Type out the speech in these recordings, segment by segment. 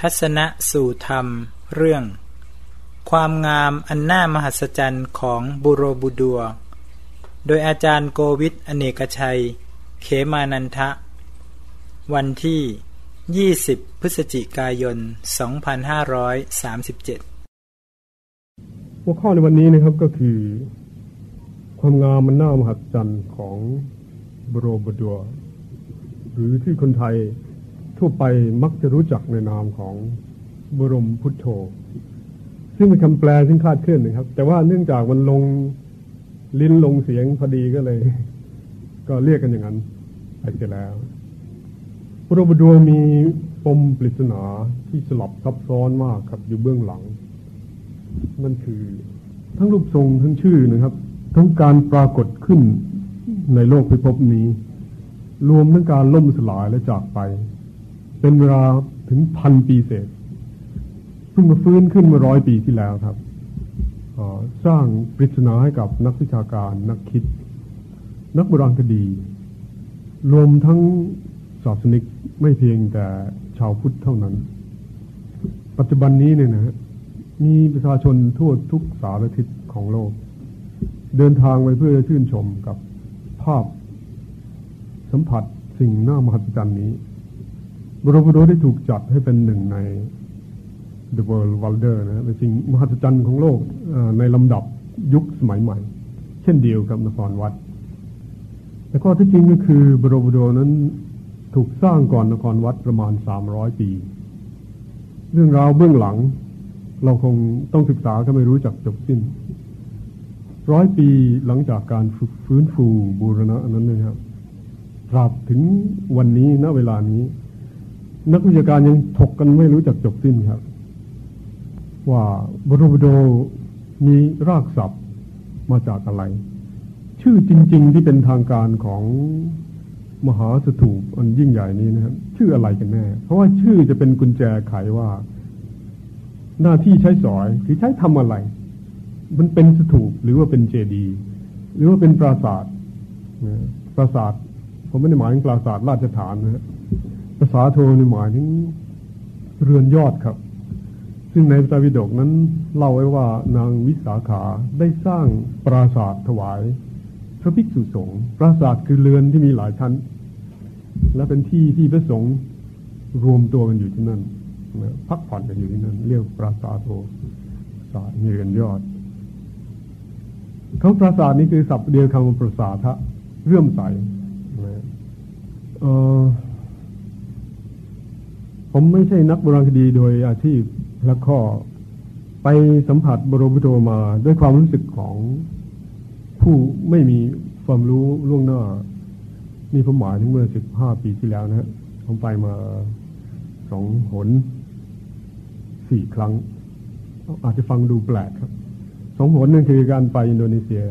ทัศนะสู่ธรรม เรื่อง ความงามอันน่ามหัศจรรย์ของบุโรบุดัว โดยอาจารย์โกวิทอเนกชัย เขมานันทะ วันที่ 20 พฤศจิกายน 2537 หัวข้อในวันนี้นะครับก็คือ ความงามมันน่ามหัศจรรย์ของบุโรบุดัว หรือที่คนไทย ทั่วไปมักจะรู้จักในนามของบรมพุทโธ ซึ่งเป็นคำแปลซึ่งคาดเคลื่อนนะครับ แต่ว่าเนื่องจากมันลงลิ้นลงเสียงพอดีก็เลย ก็เรียกกันอย่างนั้นไปเสียแล้วบรมดัวมีปมปริศนาที่สลับซับซ้อนมากครับอยู่เบื้องหลังนั่นคือทั้งรูปทรงทั้งชื่อนะครับ ทั้งการปรากฏขึ้นในโลกพิภพนี้ รวมทั้งการล่มสลายและจากไป เป็นเวลาถึงพันปีเศษเพิ่งมาฟื้นขึ้นมื่อร้อยปีที่แล้วครับสร้างปริศนาให้กับนักวิชาการนักคิด นักโบราณคดี รวมทั้งศาสนิกไม่เพียงแต่ชาวพุทธเท่านั้น ปัจจุบันนี้เนี่ยนะ มีประชาชนทั่วทุกสารทิศของโลก เดินทางไปเพื่อชื่นชมกับภาพ สัมผัสสิ่งน่ามหัศจรรย์นี้ บรมโดได้ถูกจัดให้เป็นหนึ่งใน The World Wonder นะเป็นสิ่งมหัศจรรย์ของโลกในลำดับยุคสมัยใหม่ เช่นเดียวกับนครวัด แต่ก็ที่จริงก็คือบรมโดนั้นถูกสร้างก่อนนครวัดประมาณสามร้อยปี เรื่องราวเบื้องหลัง เราคงต้องศึกษาก็ไม่รู้จักจบสิ้น ร้อยปีหลังจากการฟื้นฟูบูรณะนั้นนะครับตราบถึงวันนี้ณเวลานี้ นักวิชาการยังถกกันไม่รู้จักจบสิ้นครับ ว่าบรมโดมีรากศัพท์มาจากอะไร ชื่อจริง ๆ ที่เป็นทางการของมหาสถูปอันยิ่งใหญ่นี้นะครับ ชื่ออะไรกันแน่ เพราะว่าชื่อจะเป็นกุญแจไขว่า หน้าที่ใช้สอยหรือใช้ทำอะไร มันเป็นสถูปหรือว่าเป็นเจดีย์หรือว่าเป็นปราสาทปราสาทผมไม่ได้หมายถึงปราสาทราชฐานนะฮะ ภาษาโทในหมายถึงเรือนยอดครับ ซึ่งในพระไตรปิฎกนั้นเล่าไว้ว่านางวิสาขาได้สร้างปราสาทถวาย พระภิกษุสงฆ์ปราสาทคือเรือนที่มีหลายชั้น และเป็นที่ที่พระสงฆ์รวมตัวกันอยู่ที่นั่นพักผ่อนกันอยู่ที่นั่น เรียกปราสาทโทสาทมีเรือนยอดเขาปราสาทนี้คือศัพท์เดียวคำว่าปราสาทะเรื่อมใส่เออ ผมไม่ใช่นักโบราณคดีโดยอาชีพและข้อไปสัมผัสบรมพุทโธมาด้วยความรู้สึกของผู้ไม่มีความรู้ล่วงหน้า นี่ผมหมายถึงเมื่อสิบห้าปีที่แล้วนะฮะผมไปมาสองหนสี่ครั้ง อาจจะฟังดูแปลกครับสองหนนั่นคือการไปอินโดนีเซีย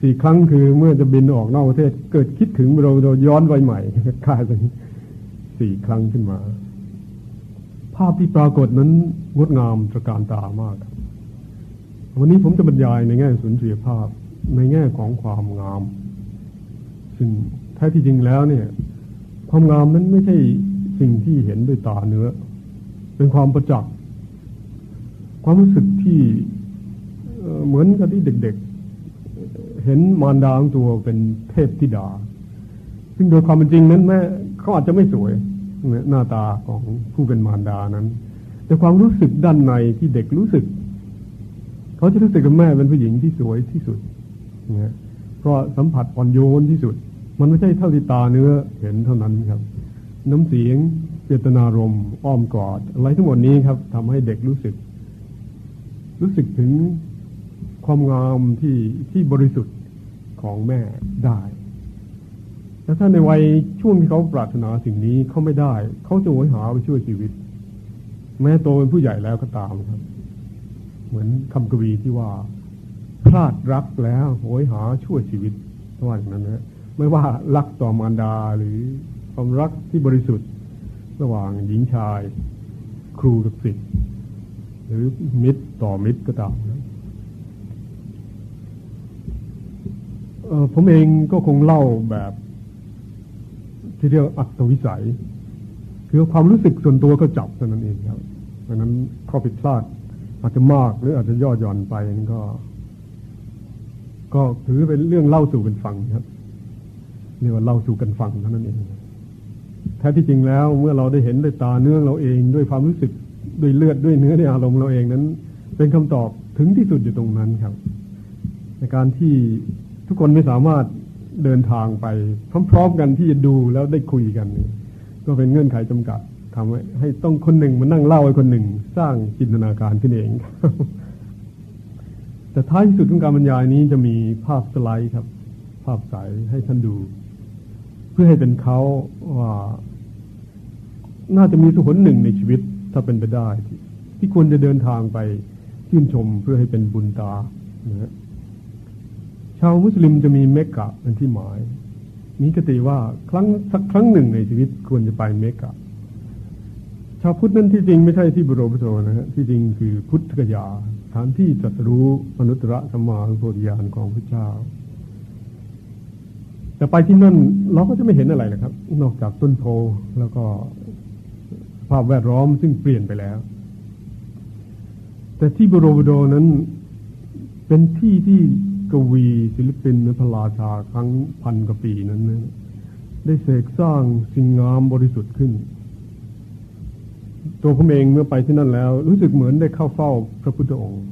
สี่ครั้งคือเมื่อจะบินออกนอกประเทศ เกิดคิดถึงเราเราย้อนไปใหม่กลายเป็นสี่ครั้งขึ้นมา ภาพที่ปรากฏนั้นงดงามตระการตามาก วันนี้ผมจะบรรยายในแง่สุนทรียภาพในแง่ของความงาม ซึ่งแท้ที่จริงแล้วเนี่ย ความงามนั้นไม่ใช่สิ่งที่เห็นด้วยตาเนื้อ เป็นความประจักษ์ความรู้สึกที่เหมือนกับที่เด็กๆ เห็นมารดาของตัวเป็นเทพธิดา ซึ่งโดยความเป็นจริงนั้นแม่เขาอาจจะไม่สวย หน้าตาของผู้เป็นมารดานั้น แต่ความรู้สึกด้านในที่เด็กรู้สึก เขาจะรู้สึกกับแม่เป็นผู้หญิงที่สวยที่สุดนะเพราะสัมผัสอ่อนโยนที่สุด มันไม่ใช่เท่าที่ตาเนื้อเห็นเท่านั้นครับ น้ำเสียงเจตนารมอ้อมกอดอะไรทั้งหมดนี้ครับทำให้เด็กรู้สึก รู้สึกถึงความงามที่ที่บริสุทธิ์ของแม่ได้ แต่ถ้าในวัยช่วงที่เขาปรารถนาสิ่งนี้เขาไม่ได้ เขาจะโหยหาไปช่วยชีวิต แม้โตเป็นผู้ใหญ่แล้วก็ตามครับ เหมือนคำกวีที่ว่า พลาดรักแล้วโหยหาช่วยชีวิตว่าอย่างนั้นนะไม่ว่ารักต่อมารดาหรือความรักที่บริสุทธิ์ ระหว่างหญิงชาย ครูกับศิษย์หรือมิตรต่อมิตรก็ตามนะผมเองก็คงเล่าแบบ ที่เรียกอัตวิสัย คือความรู้สึกส่วนตัวก็จับเท่านั้นเองครับเพราะนั้นข้อผิดพลาดอาจจะมากหรืออาจจะย่อหย่อนไปนั่นก็ ก็ถือเป็นเรื่องเล่าสู่กันฟังครับเรียกว่าเล่าสู่กันฟังเท่านั้นเองแท้ที่จริงแล้วเมื่อเราได้เห็นด้วยตาเนื้อเราเองด้วยความรู้สึกด้วยเลือดด้วยเนื้อด้วยอารมณ์เราเองนั้น เป็นคำตอบถึงที่สุดอยู่ตรงนั้นครับ ในการที่ทุกคนไม่สามารถ เดินทางไปพร้อมๆกันที่จะดูแล้วได้คุยกันนี่ก็เป็นเงื่อนไขจำกัดทำให้ให้ต้องคนหนึ่งมานั่งเล่าให้คนหนึ่ง สร้างจินตนาการขึ้นเอง แต่ท้ายที่สุดของการบรรยายนี้จะมีภาพสไลด์ครับ ภาพใสให้ท่านดู เพื่อให้เป็นเขาว่า น่าจะมีสุขนหนึ่งในชีวิตถ้าเป็นไปได้ ที่ควรจะเดินทางไปชื่นชมเพื่อให้เป็นบุญตานะชาวมุสลิมจะมีเมกกะเป็นที่หมายมีกติว่าครั้งสักครั้งหนึ่งในชีวิตควรจะไปเมกะ ชาวพุทธนั้นที่จริงไม่ใช่ที่บรมโธนะฮะที่จริงคือพุทธกยาสถานที่ตรัสรู้มนุตตรสัมาโพธิญาณของพระเจ้า แต่ไปที่นั่นเราก็จะไม่เห็นอะไรนะครับ นอกจากต้นโพแล้วก็ภาพแวดล้อมซึ่งเปลี่ยนไปแล้ว แต่ที่บรมโดนั้นเป็นที่ที่ กวีศิลปินในพระราชาครั้งพันกว่าปีนั้นนะได้เสกสร้างสิ่งงามบริสุทธิ์ขึ้น ตัวผมเองเมื่อไปที่นั่นแล้ว รู้สึกเหมือนได้เข้าเฝ้าพระพุทธองค์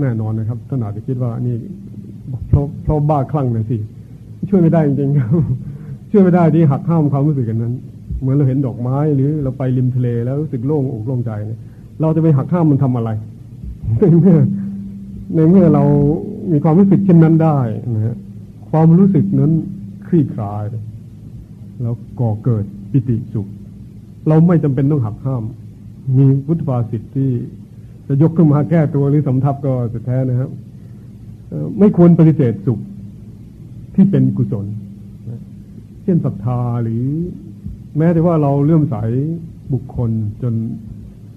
แน่นอนนะครับท่านอาจจะคิดว่านี่เพราะเพราะบ้าคลั่งนะสิ ช่วยไม่ได้จริงๆครับช่วยไม่ได้ที่หักห้ามความรู้สึกกันนั้น เหมือนเราเห็นดอกไม้หรือเราไปริมทะเลแล้วรู้สึกโล่งอกโล่งใจเนี่ยเราจะไปหักห้ามมันทำอะไรในเมื่อในเมื่อเรา มีความรู้สึกเช่นนั้นได้นะฮะความรู้สึกนั้นคลี่คลาย แล้วก่อเกิดปิติสุข เราไม่จำเป็นต้องหักห้าม มีพุทธภาษิตที่จะยกขึ้นมาแก้ตัวหรือสำทับก็สุดแท้นะครับไม่ควรปฏิเสธสุขที่เป็นกุศลเช่นศรัทธาหรือ แม้แต่ว่าเราเลื่อมใสบุคคลจน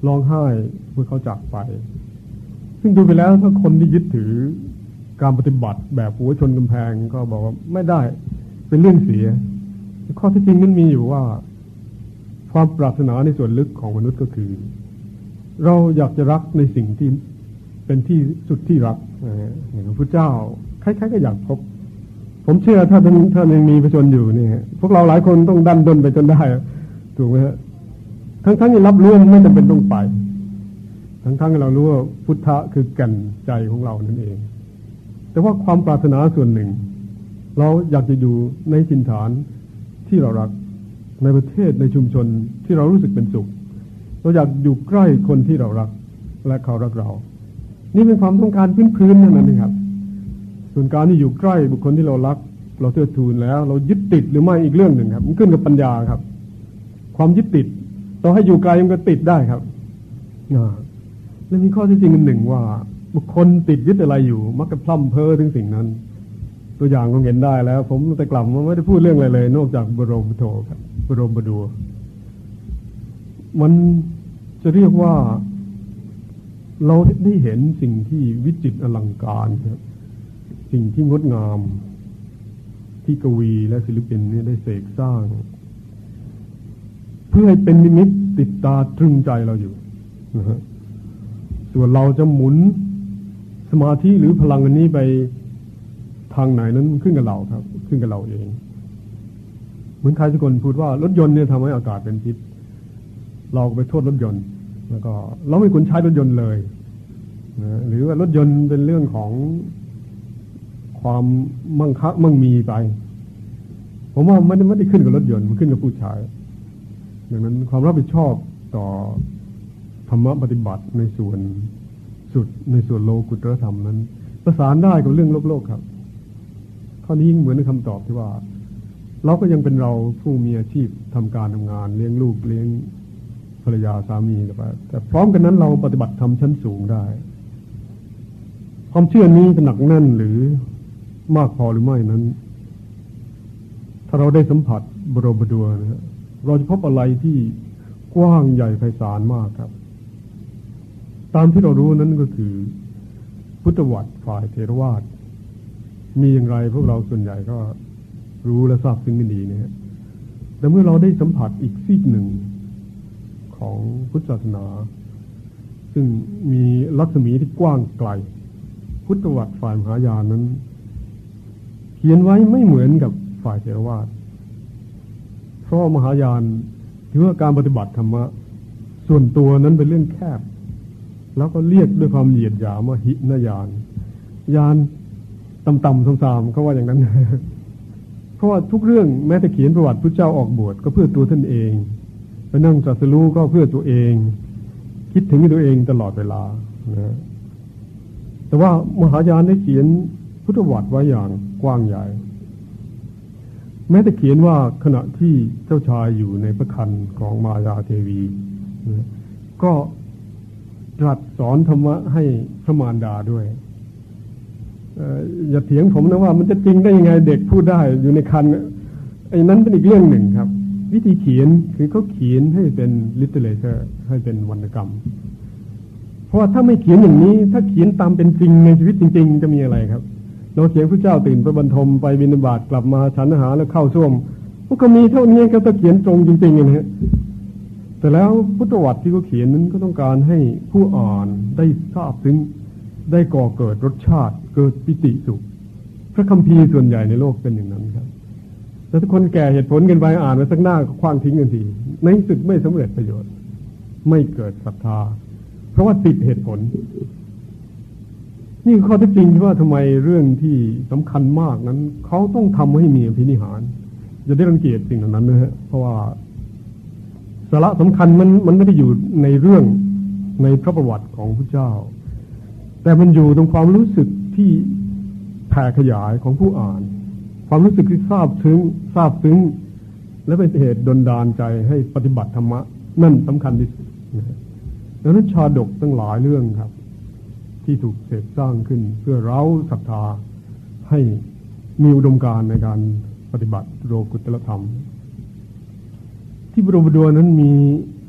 ร้องไห้เมื่อเขาจากไป ซึ่งดูไปแล้วถ้าคนที่ยึดถือ การปฏิบัติแบบหัวชนกำแพงก็บอกว่าไม่ได้เป็นเรื่องเสีย ข้อที่จริงนั้นมีอยู่ว่า ความปรารถนาในส่วนลึกของมนุษย์ก็คือ เราอยากจะรักในสิ่งที่เป็นที่สุดที่รักอย่างพระเจ้าใครๆก็อยากพบ ผมเชื่อถ้าท่านท่านยังมีประชนอยู่นี่พวกเราหลายคนต้องดันดนไปจนได้ถูกไหมฮะทั้งๆที่รับรู้ไม่จำเป็นต้องไป ทั้งๆที่เรารู้ว่าพุทธะคือแก่นใจของเรานั่นเอง แต่ว่าความปรารถนาส่วนหนึ่ง เราอยากจะอยู่ในสินฐานที่เรารักในประเทศในชุมชนที่เรารู้สึกเป็นสุข เราอยากอยู่ใกล้คนที่เรารัก และเขารักเรา นี่เป็นความต้องการพื้นๆนั่นเองครับ ส่วนการที่อยู่ใกล้บุคคลที่เรารัก เราเทือทูนแล้ว เรายึดติดหรือไม่อีกเรื่องหนึ่งครับ มันขึ้นกับปัญญาครับ ความยึดติดเราให้อยู่ไกลมันก็ติดได้ครับและมีข้อที่จริงอันหนึ่งว่า บุคคลติดยึดอะไรอยู่ มักจะพล่ำเพ้อถึงสิ่งนั้น ตัวอย่างก็เห็นได้แล้ว ผมแต่กลับมาไม่ได้พูดเรื่องอะไรเลย นอกจากบรมโทครับบรมบดัวมันจะเรียกว่า เราได้เห็นสิ่งที่วิจิตรอลังการครับ สิ่งที่งดงาม ที่กวีและศิลปินนี่ได้เสกสร้าง เพื่อให้เป็นนิมิตติดตาตรึงใจเราอยู่นะฮะส่วนเราจะหมุน สมาธิหรือพลังอันนี้ไปทางไหนนั้นขึ้นกับเราครับ ขึ้นกับเราเอง เหมือนใครสักคนพูดว่ารถยนต์เนี่ยทำให้อากาศเป็นพิษ เราไปโทษรถยนต์ แล้วก็ เราไม่ควรใช้รถยนต์เลยนะหรือว่ารถยนต์เป็นเรื่องของความมั่งคัมั่งมีไป ผมว่าไม่ได้ไม่ได้ขึ้นกับรถยนต์มันขึ้นกับผู้ใช้ดังนั้นความรับผิดชอบต่อธรรมะปฏิบัติในส่วน สุดในส่วนโลกุตรธรรมนั้น ประสานได้กับเรื่องโลกโลกครับข้อนี้ยิ่งเหมือนในคำตอบที่ว่า เราก็ยังเป็นเราผู้มีอาชีพทำการทำงาน เลี้ยงลูกเลี้ยงภรรยาสามีแต่แต่พร้อมกันนั้นเราปฏิบัติธรรมชั้นสูงได้ ความเชื่อนี้จะหนักแน่นหรือมากพอหรือไม่นั้น ถ้าเราได้สัมผัสบรมดัวนะเราจะพบอะไรที่กว้างใหญ่ไพศาลมากครับ ตามที่เรารู้นั้นก็คือ พุทธวัตรฝ่ายเทรวาสมีอย่างไรพวกเราส่วนใหญ่ก็รู้และทราบซึ่งกันดีเนี่ยแต่เมื่อเราได้สัมผัสอีกซีกหนึ่งของพุทธศาสนา ซึ่งมีลักษมีที่กว้างไกล พุทธวัตรฝ่ายมหายานนั้น เขียนไว้ไม่เหมือนกับฝ่ายเทรวาสเพราะมหายานถือว่าการปฏิบัติธรรมะส่วนตัวนั้นเป็นเรื่องแคบ แล้วก็เรียกด้วยความเหยียดหยามว่าหินยานยานต่ำๆซ้ำๆเขาว่าอย่างนั้น เพราะว่าทุกเรื่องแม้แต่เขียนประวัติพระเจ้าออกบวชก็เพื่อตัวท่านเองไปนั่งจัดสรู้ก็เพื่อตัวเอง คิดถึงตัวเองตลอดเวลานะแต่ว่ามหายานได้เขียนพุทธวัตรไว้อย่างกว้างใหญ่ แม้แต่เขียนว่าขณะที่เจ้าชายอยู่ในพระคันของมายาเทวี ก็ ตรัสสอนธรรมะให้พระมารดาด้วยอย่าเถียงผมนะว่ามันจะจริงได้ยังไงเด็กพูดได้อยู่ในคันไอ้นั้นเป็นอีกเรื่องหนึ่งครับ วิธีเขียนคือเขาเขียนให้เป็น literature ให้เป็นวรรณกรรม เพราะว่าถ้าไม่เขียนอย่างนี้ถ้าเขียนตามเป็นจริงในชีวิตจริง ๆ จะมีอะไรครับ เราเขียนพระพุทธเจ้าตื่นพระบรรทมไปบิณฑบาตกลับมาฉันอาหารแล้วเข้าส้วมพวกก็มีเท่านี้ก็จะเขียนตรงจริงๆนะฮะ แต่แล้วพุทธประวัติที่เขาเขียนนั้นก็ต้องการให้ผู้อ่านได้ทราบถึงได้ก่อเกิดรสชาติ เกิดปิติสุข พระคัมภีร์ส่วนใหญ่ในโลกเป็นอย่างนั้นครับแต่ถ้าคนแก่เหตุผลกันไปอ่านมาสักหน้าก็คว้างทิ้งกันทีในสุดไม่สำเร็จประโยชน์ ไม่เกิดศรัทธา เพราะว่าติดเหตุผล นี่ข้อเท็จจริงที่ว่าทำไมเรื่องที่สำคัญมากนั้น เขาต้องทำให้มีพินิหารจะได้รังเกียจสิ่งเหล่านั้นนะฮะเพราะว่า สาระสำคัญมันมันไม่ได้อยู่ในเรื่องในพระประวัติของพระเจ้า แต่มันอยู่ตรงความรู้สึกที่แผ่ขยายของผู้อ่าน ความรู้สึกที่ทราบซึ้งทราบซึ้ง และเป็นเหตุดลดานใจให้ปฏิบัติธรรมะ นั่นสำคัญที่สุดดังนั้นชาดกตั้งหลายเรื่องครับ ที่ถูกเสกสร้างขึ้นเพื่อเร้าศรัทธาให้มีอุดมการในการปฏิบัติโลกุตละธรรม ที่บรมดวนั้นมี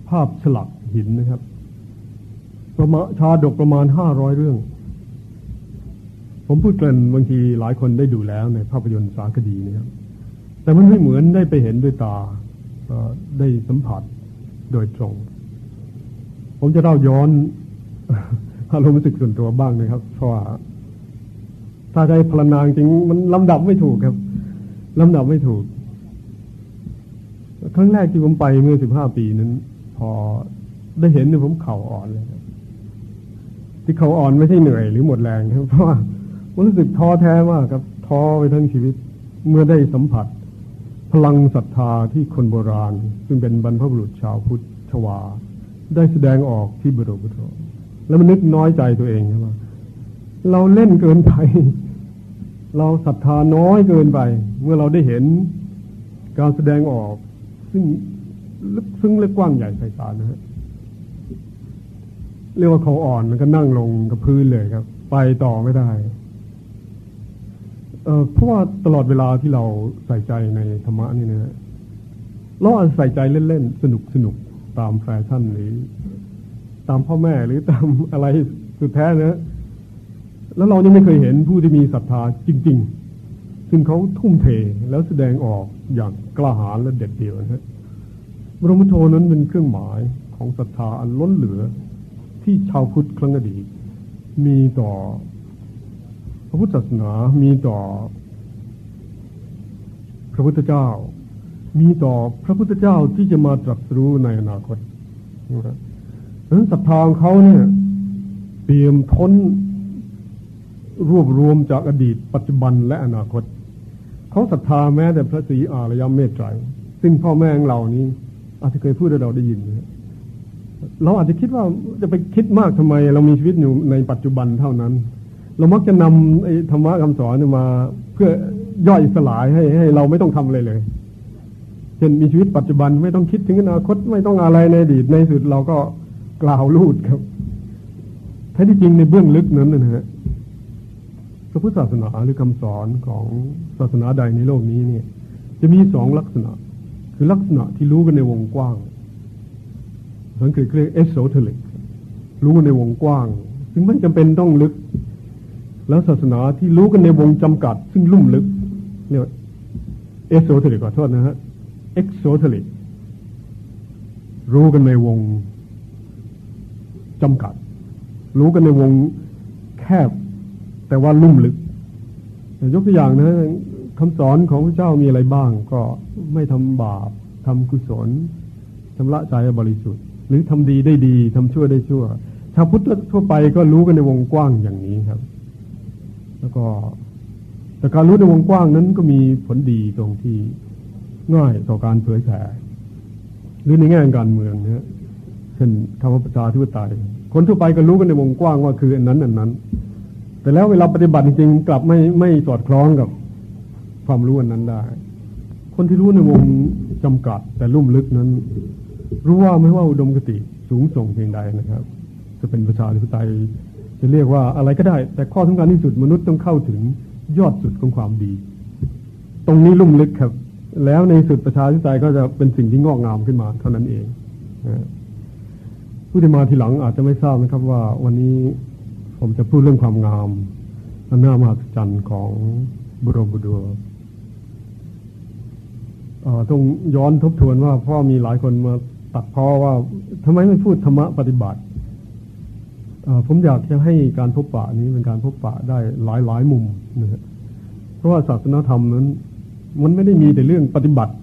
ภาพฉลักหินนะครับ ประมาชาดกประมาณห้าร้อยเรื่อง ผมพูดกันบางทีหลายคนได้ดูแล้วในภาพยนตร์สารคดีนะครับ แต่มันไม่เหมือนได้ไปเห็นด้วยตาได้สัมผัสโดยตรง ผมจะเล่าย้อนอารมณ์รู้สึกส่วนตัวบ้างนะครับ เพราะว่าถ้าใจพลานางจริงมันลำดับไม่ถูกครับลำดับไม่ถูก ครั้งแรกที่ผมไปเมื่อสิบห้าปีนั้น พอได้เห็นเนี่ยผมเข่าอ่อนเลยที่เข่าอ่อนไม่ใช่เหนื่อยหรือหมดแรงครับเพราะว่าผมรู้สึกท้อแท้มากครับท้อไปทั้งชีวิตเมื่อได้สัมผัส พลังศรัทธาที่คนโบราณ ซึ่งเป็นบรรพบุรุษชาวพุทธวา ได้แสดงออกที่บรมบุตรแล้วมันนึกน้อยใจตัวเองครับว่าเราเล่นเกินไป เราศรัทธาน้อยเกินไป เมื่อเราได้เห็นการแสดงออก ซึ่งลึกซึ้งและกว้างใหญ่ไพศาลนะฮะเรียกว่าเขาอ่อนแล้วก็นั่งลงกับพื้นเลยครับ ไปต่อไม่ได้ เออเพราะว่าตลอดเวลาที่เราใส่ใจในธรรมะนี่นะเราอาจใส่ใจเล่นๆสนุกสนุกตามแฟชั่นหรือ ตามพ่อแม่หรือตามอะไรสุดแท้นะแล้วเรายังไม่เคยเห็นผู้ที่มีศรัทธาจริง ๆ ซึ่งเขาทุ่มเทแล้วแสดงออก อย่างกล้าหาญและเด็ดเดี่ยวนะบรมโทนั้นเป็นเครื่องหมายของศรัทธาอันล้นเหลือที่ชาวพุทธครั้งอดีต มีต่อพระพุทธศาสนามีต่อ พระพุทธเจ้า มีต่อพระพุทธเจ้าที่จะมาตรัสรู้ในอนาคตดังนั้นศรัทธาของเขาเนี่ยเตรียมทนรวบรวมจากอดีต ปัจจุบันและอนาคต เขาศรัทธาแม้แต่พระศรีอารยมเมตไตรซึ่งพ่อแม่ของเรานี้ อาจจะเคยพูดให้เราได้ยินเราอาจจะคิดว่าจะไปคิดมากทำไม เรามีชีวิตอยู่ในปัจจุบันเท่านั้น เรามักจะนำไอ้ธรรมะคำสอนมา เพื่อย่อยสลายให้ให้เราไม่ต้องทำอะไรเลยเช่นมีชีวิตปัจจุบันไม่ต้องคิดถึงอนาคตไม่ต้องอะไรในอดีตในสุดเราก็กล่าวลูดครับแท้ที่จริงในเบื้องลึกนั้นนะฮะ พระพุทธศาสนาหรือคำสอนของศาสนาใดในโลกนี้เนี่ยจะมีสองลักษณะ คือลักษณะที่รู้กันในวงกว้างสังเกตเรียก esoteric รู้กันในวงกว้าง ซึ่งไม่จำเป็นต้องลึก แล้วศาสนาที่รู้กันในวงจำกัด ซึ่งลุ่มลึกเรียก esoteric ขอโทษนะฮะ exoteric รู้กันในวงจำกัด รู้กันในวงแคบ แต่ว่าลุ่มลึก ยกตัวอย่างนะคำสอนของพระพุทธเจ้ามีอะไรบ้าง ก็ไม่ทำบาปทำกุศลชำระใจบริสุทธิ์ หรือทำดีได้ดีทำชั่วได้ชั่ว ชาวพุทธทั่วไปก็รู้กันในวงกว้างอย่างนี้ครับ แล้วก็แต่การรู้ในวงกว้างนั้นก็มีผลดีตรงที่ง่ายต่อการเผยแผ่หรือในแง่การเมืองนะเช่นคำว่าประชาธิปไตยคนทั่วไปก็รู้กันในวงกว้างว่าคืออันนั้นอันนั้น แต่แล้วเวลาปฏิบัติจริงๆกลับไม่ไม่สอดคล้องกับความรู้อันนั้นได้ คนที่รู้ในวงจำกัด แต่ลุ่มลึกนั้น รู้ว่าไม่ว่าอุดมคติสูงส่งเพียงใดนะครับ จะเป็นประชาธิปไตยจะเรียกว่าอะไรก็ได้ แต่ข้อสำคัญที่สุดมนุษย์ต้องเข้าถึงยอดสุดของความดี ตรงนี้ลุ่มลึกครับ แล้วในสุดประชาธิปไตยก็จะเป็นสิ่งที่งอกงามขึ้นมา เท่านั้นเองผู้ที่มาทีหลังอาจจะไม่ทราบนะครับว่าวันนี้ ผมจะพูดเรื่องความงามอันน่ามหัศจรรย์ของบรมบุดัวต้องย้อนทบทวนว่าพ่อมีหลายคนมาตัดพ้อว่าทำไมไม่พูดธรรมะปฏิบัติผมอยากจะให้การพบปะนี้เป็นการพบปะได้หลายหลายมุมนะเพราะว่าศาสนาธรรมนั้น มันไม่ได้มีแต่เรื่องปฏิบัติ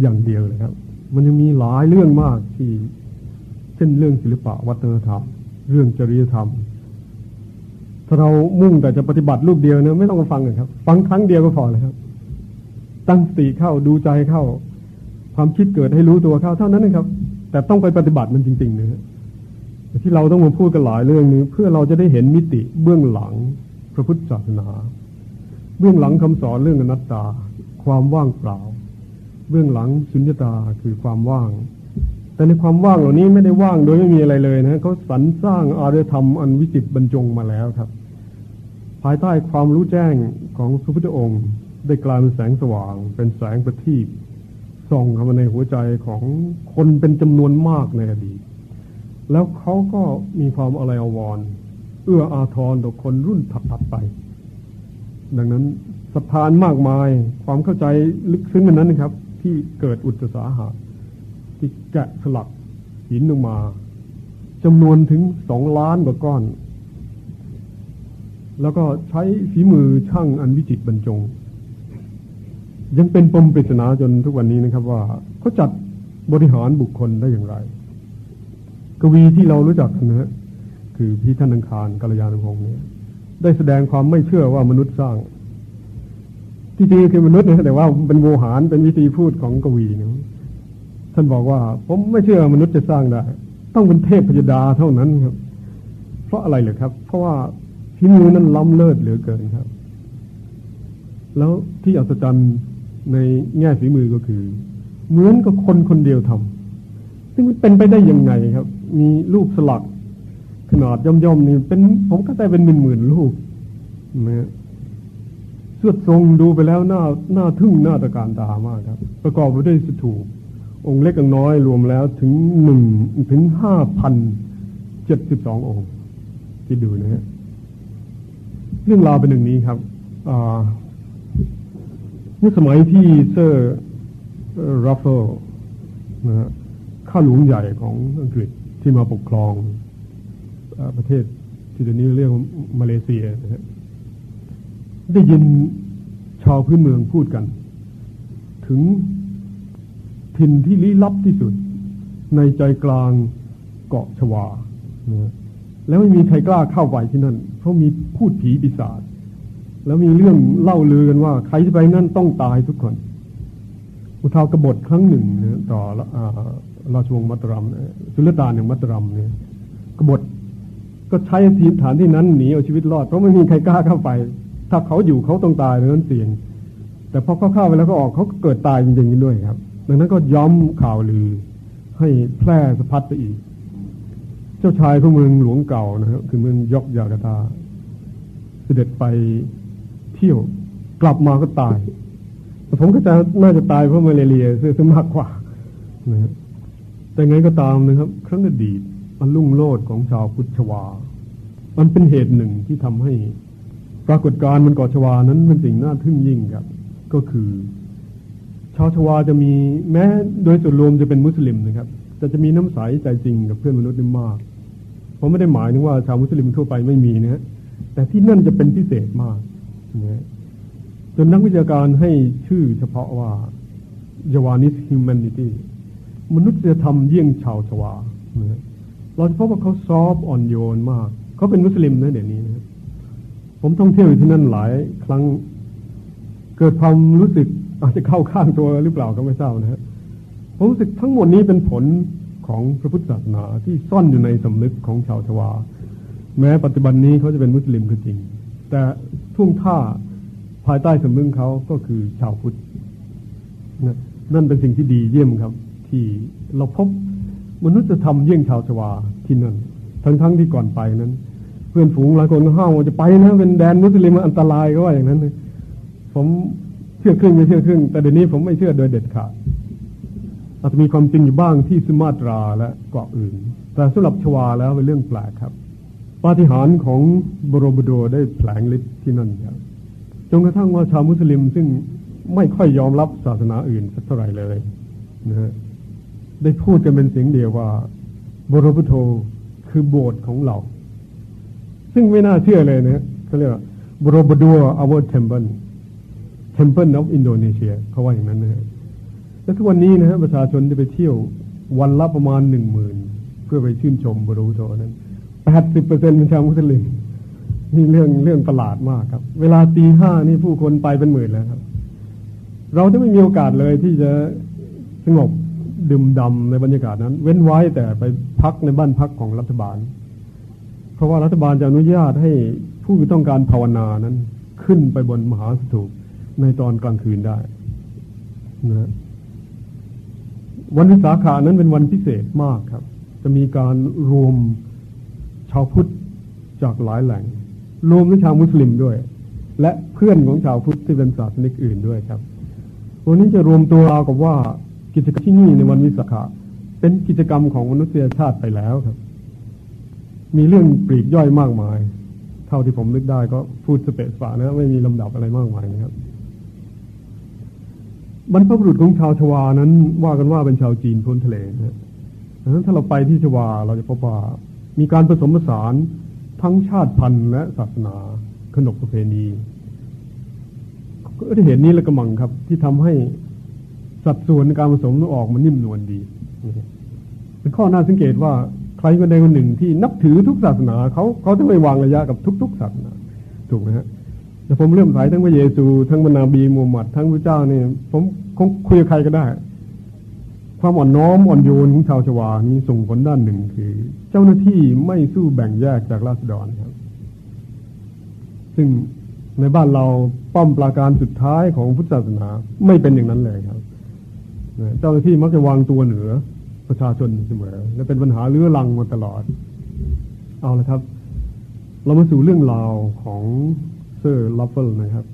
อย่างเดียวเลยครับ มันยังมีหลายเรื่องมากที่ เช่นเรื่องศิลปะวัฒนธรรม เรื่องจริยธรรม ถ้าเรามุ่งแต่จะปฏิบัติรูปเดียวเนะไม่ต้องมาฟังกันครับ ฟังครั้งเดียวก็พอเลยครับ ตั้งสติเข้าดูใจเข้า ความคิดเกิดให้รู้ตัวเข้าเท่านั้นนะครับ แต่ต้องไปปฏิบัติมันจริงๆนะที่เราต้องมาพูดกันหลายเรื่องนี้เพื่อเราจะได้เห็นมิติเบื้องหลังพระพุทธศาสนา เบื้องหลังคำสอนเรื่องอนัตตา ความว่างเปล่า เบื้องหลังสุญญตาคือความว่าง แต่ในความว่างเหล่านี้ไม่ได้ว่างโดยไม่มีอะไรเลยนะเขาสรรสร้างอารยธรรมอันวิจิตบรรจงมาแล้วครับ ภายใต้ความรู้แจ้งของพระพุทธองค์ ได้กลายเป็นแสงสว่าง เป็นแสงประทีปส่องเข้ามาในหัวใจของคนเป็นจำนวนมากในอดีต แล้วเขาก็มีความอะไรอววรเอื้ออาทรต่อคนรุ่นถัดๆไป ดังนั้นสะพานมากมายความเข้าใจลึกซึ้งมันั้นนะครับ ที่เกิดอุตสาหะที่แกะสลักหินลงมาจำนวนถึงสองล้านกว่าก้อน แล้วก็ใช้ฝีมือช่างอันวิจิตบรรจง ยังเป็นปมปริศนาจนทุกวันนี้นะครับ ว่าเขาจัดบริหารบุคคลได้อย่างไร กวีที่เรารู้จักนะฮะคือพี่ท่านอังคารกัลยาณพงศ์เนี่ยได้แสดงความไม่เชื่อว่ามนุษย์สร้างที่จริงคือมนุษย์นะแต่ว่าเป็นโวหารเป็นวิธีพูดของกวีนะท่านบอกว่าผมไม่เชื่อมนุษย์จะสร้างได้ ต้องเป็นเทพพยดาเท่านั้นครับ เพราะอะไรเหรอครับ เพราะว่า พิมือนั้นล้ำเลิศเหลือเกินครับ แล้วที่อัศจรรย์ในแง่ฝีมือก็คือ เหมือนกับคนคนเดียวทำซึ่งมันเป็นไปได้ยังไงครับ มีรูปสลักขนาดย่อมๆนี่เป็นผมก็ได้เป็นหมื่นๆรูปนะสวดทรงดูไปแล้วหน้าน่าทึ่งน่าตระการตามากครับ ประกอบไปด้วยสถูปองค์เล็กองค์น้อยรวมแล้วถึงหนึ่งถึงห้าพันเจ็ดสิบสององค์ ที่ดูนะฮะ เรื่องราวเป็นหนึ่งนี้ครับเมื่อสมัยที่เซอร์รัฟเฟิลนะฮะข้าหลวงใหญ่ของอังกฤษที่มาปกครองประเทศที่เดี๋ยวนี้เรียกว่ามาเลเซียนะฮะได้ยินชาวพื้นเมืองพูดกัน ถึงถิ่นที่ลี้ลับที่สุด ในใจกลางเกาะชวานะ แล้วไม่มีใครกล้าเข้าไปที่นั่น เพราะมีพูดผีปีศาจแล้วมีเรื่องเล่าลือกันว่า ใครที่ไปนั่นต้องตายทุกคน อุทาวกบฏครั้งหนึ่งเนี่ยต่อราชวงศ์มัตรัมสุลต่านอย่งมัตรัมเนี่ยกบฏก็ใช้ทีฐานที่นั้นหนีเอาชีวิตรอด เพราะไม่มีใครกล้าเข้าไป ถ้าเขาอยู่เขาต้องตายดังนั้นเสี่ยง แต่พอเขาเข้าไปแล้วก็ออกเขาเกิดตายจริงๆด้วยครับ ดังนั้นก็ย้อมข่าวลือให้แพร่สะพัดไปอีก เจ้าชายของเมืองหลวงเก่านะครับคือเมืองยอกยากาตา เสด็จไปเที่ยวกลับมาก็ตายแต่ผมก็จะน่าจะตายเพราะมาเรียเสียมากกว่านะครับแต่ไงก็ตามนะครับ ครั้งอดีตมันลุ่งโลดของชาวพุทธวา มันเป็นเหตุหนึ่งที่ทำให้ปรากฏการณ์มันก่อชวานั้นเป็นสิ่งน่าทึ่งยิ่งครับ ก็คือ ชาวชวาจะมีแม้โดยส่วนรวมจะเป็นมุสลิมนะครับ แต่จะมีน้ำใสใจจริงกับเพื่อนมนุษย์นี่มาก ผมไม่ได้หมายถึงว่าชาวมุสลิมทั่วไปไม่มีนะแต่ที่นั่นจะเป็นพิเศษมากนะจนนักวิชาการให้ชื่อเฉพาะว่ายาวานิสฮิวแมนิตี้มนุษยธรรมเยี่ยงชาวชวานะเราจะพบว่าเขาซอฟอ่อนโยนมาก เขาเป็นมุสลิมนะเดี๋ยวนี้นะผมท่องเที่ยวอยู่ที่นั่นหลายครั้งเกิดความรู้สึกอาจจะเข้าข้างตัวหรือเปล่าก็ไม่ทราบนะฮะผมรู้สึกทั้งหมดนี้เป็นผล ของพระพุทธศาสนาที่ซ่อนอยู่ในสำนึกของชาวชวา แม้ปัจจุบันนี้เขาจะเป็นมุสลิมก็จริง แต่ท่วงท่าภายใต้สำนึกเขาก็คือชาวพุทธนั่นเป็นสิ่งที่ดีเยี่ยมครับ ที่เราพบมนุษยธรรมเยี่ยงชาวชวาที่นั่น ทั้งๆทที่ก่อนไปนั้น เพื่อนฝูงหลายคนห้าวว่าจะไปนะเป็นแดนมุสลิมอันตรายก็ว่าอย่างนั้นผมเชื่อครึ่งไม่เชื่อครึ่งแต่เดี๋ยวนี้ผมไม่เชื่อโดยเด็ดขาด อาจจะมีความจริงอยู่บ้างที่สุมาตราและเกาะอื่น แต่สำหรับชวาแล้วเป็นเรื่องแปลกครับ ปาฏิหาริย์ของบรมโดได้แผลงฤทธิ์ที่นั่นครับจนกระทั่งว่าชาวมุสลิมซึ่งไม่ค่อยยอมรับศาสนาอื่นสักเท่าไหร่เลยนะฮะได้พูดกันเป็นเสียงเดียวว่า บรมโดคือโบสถ์ของเรา ซึ่งไม่น่าเชื่อเลยนะเขาเรียกว่าบรมโด our temple temple of Indonesia เขาว่าอย่างนั้นนะฮะ และทุกวันนี้นะฮะประชาชนที่ไปเที่ยววันละประมาณหนึ่งหมื่นเพื่อไปชื่นชมบรูโตนั้นแปดสิบเปอร์เซ็นต์เป็นชาวมุสลิมนี่เรื่องเรื่องประหลาดมากครับ เวลาตีห้านี่ผู้คนไปเป็นหมื่นแล้วครับ เราจะไม่มีโอกาสเลยที่จะสงบดื่มดำในบรรยากาศนั้น เว้นไว้แต่ไปพักในบ้านพักของรัฐบาล เพราะว่ารัฐบาลจะอนุญาตให้ผู้ต้องการภาวนานั้น ขึ้นไปบนมหาสถูปในตอนกลางคืนได้นะ วันวิสาขานั้นเป็นวันพิเศษมากครับ จะมีการรวมชาวพุทธจากหลายแหล่ง รวมทั้งชาวมุสลิมด้วย และเพื่อนของชาวพุทธที่เป็นศาสนิกอื่นด้วยครับ วันนี้จะรวมตัวเรากับว่ากิจกรรมที่นี่ในวันวิสาขาเป็นกิจกรรมของมนุษยชาติไปแล้วครับ มีเรื่องปลีกย่อยมากมาย เท่าที่ผมนึกได้ก็พูดสเปซฝานะ ไม่มีลำดับอะไรมากมายนะครับ บรรพบุรุษของชาวชวานั้น ว่ากันว่าเป็นชาวจีนพ้นทะเลนะดังนั้นถ้าเราไปที่ชวาเราจะพบว่ามีการผสมผสานทั้งชาติพันธุ์และศาสนาขนบประเพณีก็ได้เห็นนี้แล้วก็มังครับ ที่ทำให้สัดส่วนในการผสมออกมันนิ่มนวลดีเป็นข้อน่าสังเกตว่าใครคนใดคนหนึ่งที่นับถือทุกศาสนาเขาเขาจะไม่วางระยะกับทุก ๆ ศาสนาถูกไหมฮะแต่ผมเริ่มสายทั้งพระเยซู ทั้งมนาบีมูฮัมหมัดทั้งพระเจ้าเนี่ยผม คงคุยกับใครก็ได้ ความอ่อนน้อมอ่อนโยนของชาวชวานี้ส่งผลด้านหนึ่งคือ เจ้าหน้าที่ไม่สู้แบ่งแยกจากราษฎรครับ ซึ่งในบ้านเราป้อมปราการสุดท้ายของพุทธศาสนา ไม่เป็นอย่างนั้นเลยครับ เจ้าหน้าที่มักจะวางตัวเหนือประชาชนเสมอ และเป็นปัญหาเรื้อรังมาตลอด เอาละครับ เรามาสู่เรื่องราวของเซอร์ลัฟเฟิลนะครับ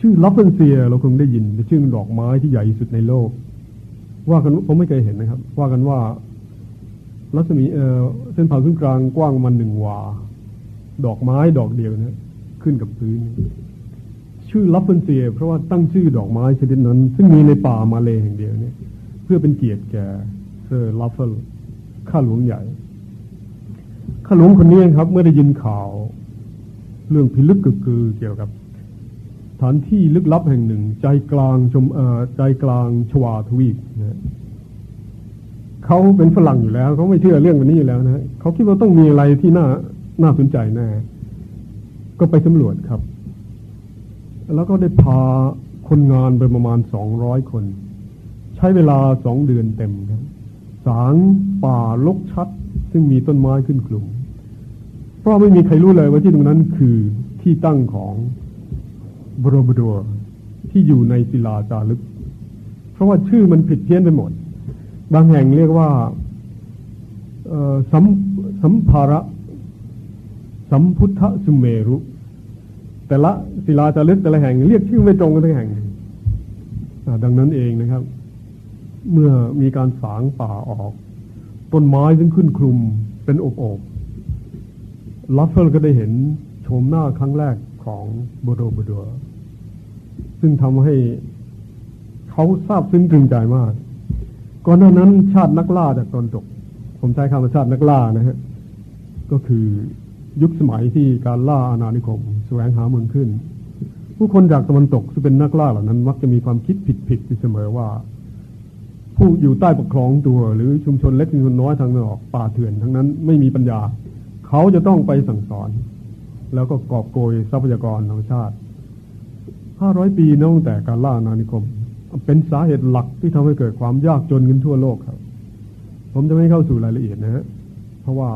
ชื่อ Rafflesia เราคงได้ยินเป็นชื่อดอกไม้ที่ใหญ่สุดในโลก ว่ากันผมไม่เคยเห็นนะครับ ว่ากันว่ารัศมีเส้นผ่าศูนย์กลางกว้างมันหนึ่งวา ดอกไม้ดอกเดียวนะขึ้นกับพื้น ชื่อ Rafflesia เพราะว่าตั้งชื่อดอกไม้ชนิดนั้น ซึ่งมีในป่ามาเลย์แห่งเดียวเนี่ย เพื่อเป็นเกียรติแก่เซอร์ลัฟเฟิลข้าหลวงใหญ่ข้าหลวงคนนี้ครับ เมื่อได้ยินข่าว เรื่องพิลึกกึกกือเกี่ยวกับ สถานที่ลึกลับแห่งหนึ่ง ใจกลางชมใจกลางชวาทวีปนะเขาเป็นฝรั่งอยู่แล้วเขาไม่เชื่อเรื่องแบบนี้อยู่แล้วนะเขาคิดว่าต้องมีอะไรที่น่าน่าสนใจแน่ก็ไปสำรวจครับ แล้วก็ได้พาคนงานไปประมาณสองร้อยคน ใช้เวลาสองเดือนเต็มครับ สางป่าลกชัด ซึ่งมีต้นไม้ขึ้นกลุ่มเพราะไม่มีใครรู้เลยว่าที่ตรงนั้นคือที่ตั้งของ บรบดัวที่อยู่ในศิลาจารึก เพราะว่าชื่อมันผิดเพี้ยนไปหมด บางแห่งเรียกว่าสัมสัมภาระ สัมพุทธสุเมรุ แต่ละศิลาจารึกแต่ละแห่ง เรียกชื่อไม่ตรงกันทั้งแห่งดังนั้นเองนะครับ เมื่อมีการสางป่าออก ต้นไม้ซึ่งขึ้นคลุมเป็นอบอบลัฟเฟิลก็ได้เห็นโฉมหน้าครั้งแรกของโบโดโบดัว ซึ่งทำให้เขาทราบซึ้งตรึงใจมาก ก่อนหน้านั้นชาตินักล่าจากตอนตกผมใช้คำว่าชาตินักล่านะฮะก็คือยุคสมัยที่การล่าอาณานิคมแสวงหาเมืองขึ้น ผู้คนจากตะวันตกซึ่งเป็นนักล่าเหล่านั้น มักจะมีความคิดผิดๆเสมอว่า ผู้อยู่ใต้ปกครองตัว หรือชุมชนเล็กชุมชนน้อยทางนอกป่าเถื่อนทั้งนั้นไม่มีปัญญา เขาจะต้องไปสั่งสอน แล้วก็กอบโกยทรัพยากรธรรมชาติ ห้าร้อยปีนับตั้งแต่การล่าอานิคม เป็นสาเหตุหลักที่ทำให้เกิดความยากจนกันทั่วโลกครับ ผมจะไม่เข้าสู่รายละเอียดนะฮะเพราะว่า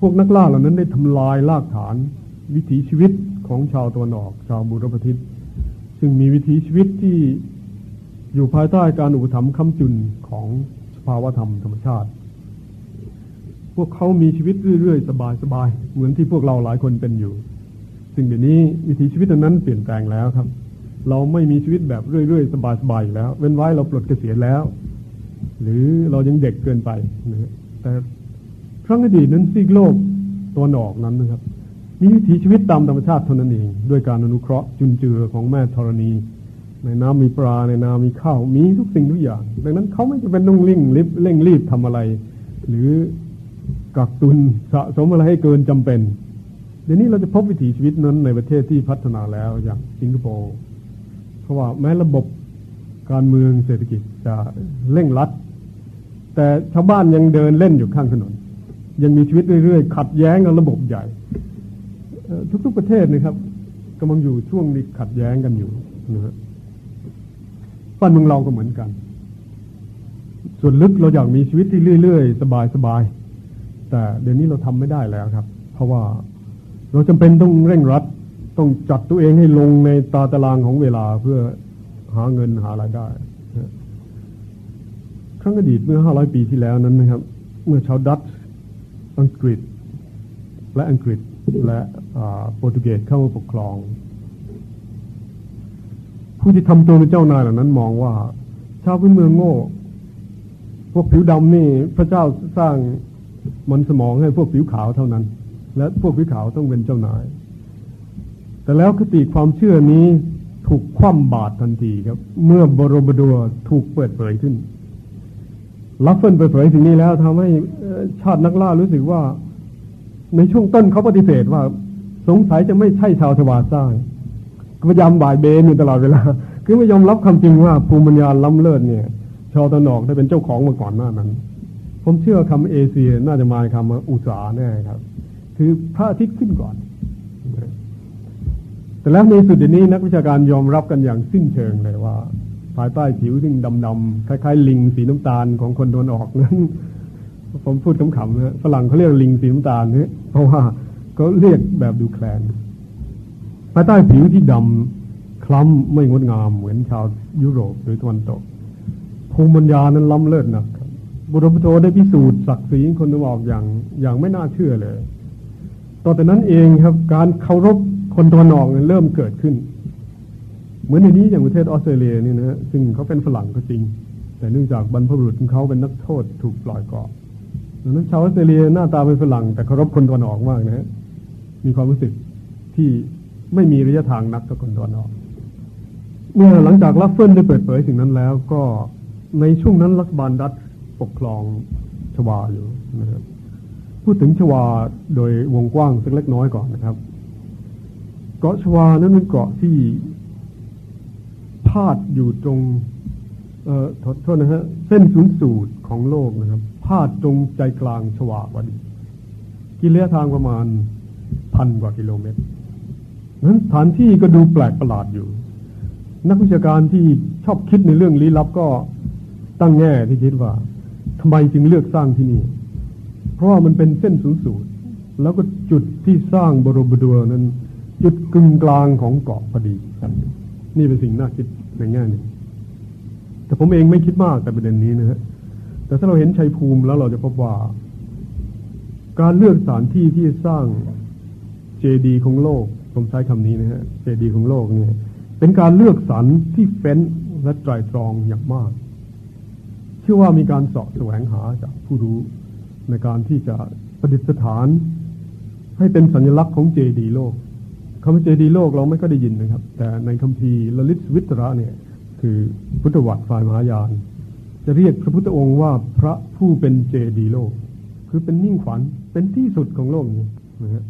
พวกนักล่าเหล่านั้นได้ทำลายรากฐาน วิถีชีวิตของชาวตะวันออก ชาวบุรพทิศซึ่งมีวิถีชีวิตที่อยู่ภายใต้การอุปถัมภ์คำจุนของสภาวธรรมธรรมชาติ พวกเขามีชีวิตเรื่อยๆ สบายๆ เหมือนที่พวกเราหลายคนเป็นอยู่ ซึ่งเดี๋ยวนี้วิถีชีวิตนั้นเปลี่ยนแปลงแล้วครับ เราไม่มีชีวิตแบบเรื่อยๆ สบายๆแล้ว เว้นไว้เราปลดเกษียณแล้ว หรือเรายังเด็กเกินไปนะแต่ครั้งอดีตนั้นซีกโลกตัวนอกนั้นนะครับ มีวิถีชีวิตตามธรรมชาติเท่านั้นเอง ด้วยการอนุเคราะห์จุนเจือของแม่ธรณี ในน้ำมีปลาในนามีข้าวมีทุกสิ่งทุกอย่าง ดังนั้นเขาไม่จะเป็นต้องเร่งรีบเร่งรีบทำอะไร หรือกักตุนสะสมอะไรให้เกินจำเป็น เดี๋ยวนี้เราจะพบวิถีชีวิตนั้นในประเทศที่พัฒนาแล้วอย่างสิงคโปร์เพราะว่าแม้ระบบการเมืองเศรษฐกิจจะเร่งรัด แต่ชาวบ้านยังเดินเล่นอยู่ข้างถนน ยังมีชีวิตเรื่อยๆ ขัดแย้งกับระบบใหญ่ ทุกๆประเทศนะครับกำลังอยู่ช่วงนี้ขัดแย้งกันอยู่นะฮะบ้านเมืองเราก็เหมือนกัน ส่วนลึกเราอยากมีชีวิตที่เรื่อยๆ สบายๆแต่เดี๋ยวนี้เราทำไม่ได้แล้วครับ เพราะว่า เราจำเป็นต้องเร่งรัด ต้องจัดตัวเองให้ลงในตาตารางของเวลาเพื่อหาเงินหารายได้ครั้งอดีตเมื่อห้าร้อยปีที่แล้วนั้นนะครับ เมื่อชาวดัตช์อังกฤษ และอังกฤษและโปรตุเกสเข้ามาปกครอง ผู้ที่ทำตัวเป็นเจ้านายเหล่านั้นมองว่า ชาวพื้นเมืองโง่ พวกผิวดำนี่พระเจ้าสร้างมันสมองให้พวกผิวขาวเท่านั้น และพวกผิวขาวต้องเป็นเจ้านาย แต่แล้วคติความเชื่อนี้ถูกคว่ำบาตรทันทีครับ เมื่อบรมพุทโธถูกเปิดเผยขึ้นลัฟเฟิลเปิดเผยสิ่งนี้แล้วทำให้ชาตินักล่ารู้สึกว่า ในช่วงต้นเขาปฏิเสธว่าสงสัยจะไม่ใช่ชาวทวารสร้างพยายามบ่ายเบนอยู่ตลอดเวลา คือไม่ยอมรับคำจริงว่าภูมิปัญญาล้ำเลิศเนี่ย ชาวตะนอกได้เป็นเจ้าของมาก่อนหน้านั้น ผมเชื่อคำเอเชียน่าจะมาคำอุตสาแน่ครับ คือพระอาทิตย์ขึ้นก่อน แต่แล้วในสุดนี้นักวิชาการยอมรับกันอย่างสิ้นเชิงเลยว่า ภายใต้ผิวที่ดำๆคล้ายๆ ลิงสีน้ำตาลของคนโดนออกนั้นผมพูดขำๆนะฝรั่งเขาเรียกลิงสีน้ำตาลเนี่ยเพราะว่าเขาเรียกแบบดูแคลนภายใต้ผิวที่ดำคล้ำไม่งดงามเหมือนชาวยุโรปหรือตะวันตกภูมิปัญญานั้นล้ำเลิศนะบุรุษโทได้พิสูจน์ศักดิ์ศรีคนตะวันออกอย่างอย่างไม่น่าเชื่อเลย ต่อแต่นั้นเองครับการเคารพคนตัวนอกเริ่มเกิดขึ้น เหมือนในนี้อย่างประเทศออสเตรเลียนี่นะซึ่งเขาเป็นฝรั่งก็จริง แต่เนื่องจากบรรพบุรุษของเขาเป็นนักโทษถูกปล่อยเกาะดังนั้นชาวออสเตรเลียหน้าตาเป็นฝรั่ง แต่เคารพคนตัวนอกมากนะฮะมีความรู้สึกที่ไม่มีระยะทางนักกับคนตัวนอก เมื่อหลังจากลัฟเฟิลได้เปิดเผยสิ่งนั้นแล้ว ก็ในช่วงนั้นรัฐบาลดัตปกครองชวาอยู่นะครับ พูดถึงชวาโดยวงกว้างสักเล็กน้อยก่อนนะครับ เกาะชวานั้นเป็นเกาะที่พาดอยู่ตรงเอ่อโทษนะฮะเส้นศูนย์สูตรของโลกนะครับ พาดตรงใจกลางชวาวัดี กิเลสทางประมาณพันกว่ากิโลเมตรนั้นสถานที่ก็ดูแปลกประหลาดอยู่ นักวิชาการที่ชอบคิดในเรื่องลี้ลับก็ตั้งแง่ที่คิดว่าทำไมจึงเลือกสร้างที่นี่ เพราะมันเป็นเส้นศูนย์สูตรแล้วก็จุดที่สร้างบรมดัวนั้น จุดกึ่งกลางของเกาะพอดีกันนี่เป็นสิ่งน่าคิดในแง่นี้แต่ผมเองไม่คิดมากแต่ประเด็นนี้นะฮะแต่ถ้าเราเห็นชัยภูมิแล้วเราจะพบว่า การเลือกสถานที่ที่สร้างเจดีย์ของโลก ผมใช้คำนี้นะฮะเจดีย์ของโลกเนี่ย เป็นการเลือกสรรที่เฟ้นและไตรตรองอย่างมาก เชื่อว่ามีการสอบแสวงหาจากผู้รู้ ในการที่จะประดิษฐาน ให้เป็นสัญลักษณ์ของเจดีโลกคำว่าเจดีโลกเราไม่ก็ได้ยินนะครับ แต่ในคัมภีร์ลลิตวิตระเนี่ยคือพุทธวัตรฝ่ายมหายาน จะเรียกพระพุทธองค์ว่าพระผู้เป็นเจดีโลก คือเป็นมิ่งขวัญเป็นที่สุดของโลกนี้นะฮะ